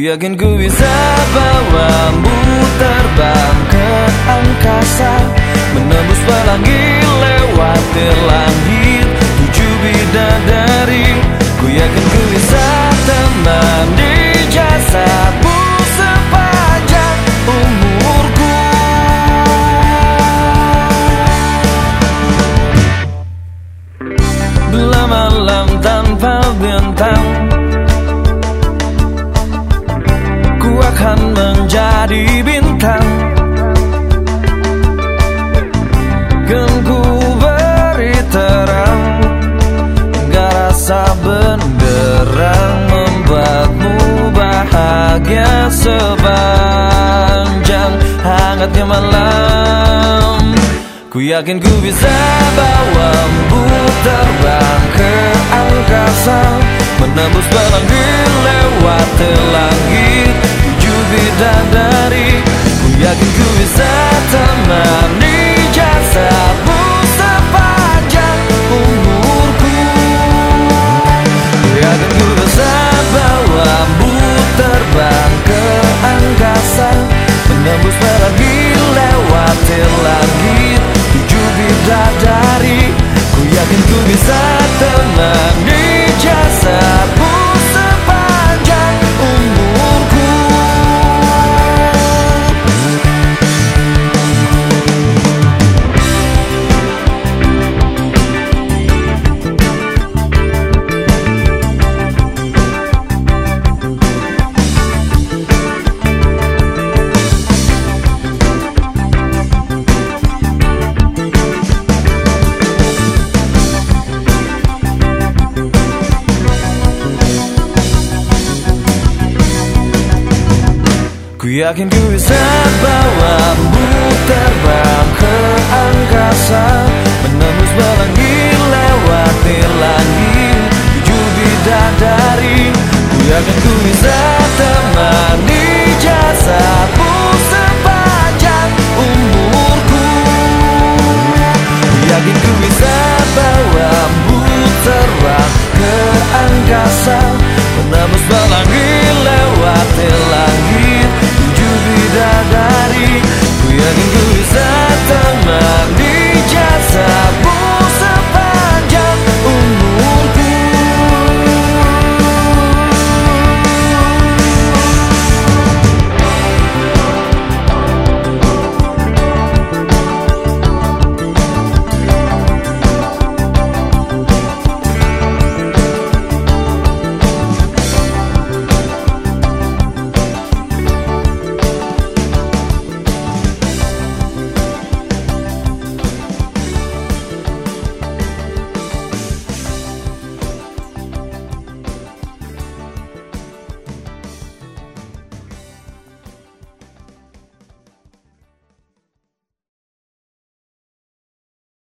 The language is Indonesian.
yakin ku bisa bawamu terbang ke angkasa Menembus pelangi lewati langit Tujuh bidadari. Ku yakin ku bisa temani jasadmu sepanjang umurku. Malam tanpa bintang akan menjadi bintang. Kan ku beri terang. Hingga rasa benderang Membuatmu bahagia sepanjang hangatnya malam. Ku yakin ku bisa bawamu terbang ke angkasa Menembus pelangi lewat langit Tujuh bidadari Ku yakin ku bisa bawamu terbang ke angkasa Menembus belenggu lewati langit Tujuh bidadari Ku yakin ku bisa temani jasamu sepanjang umurku. Ku yakin ku bisa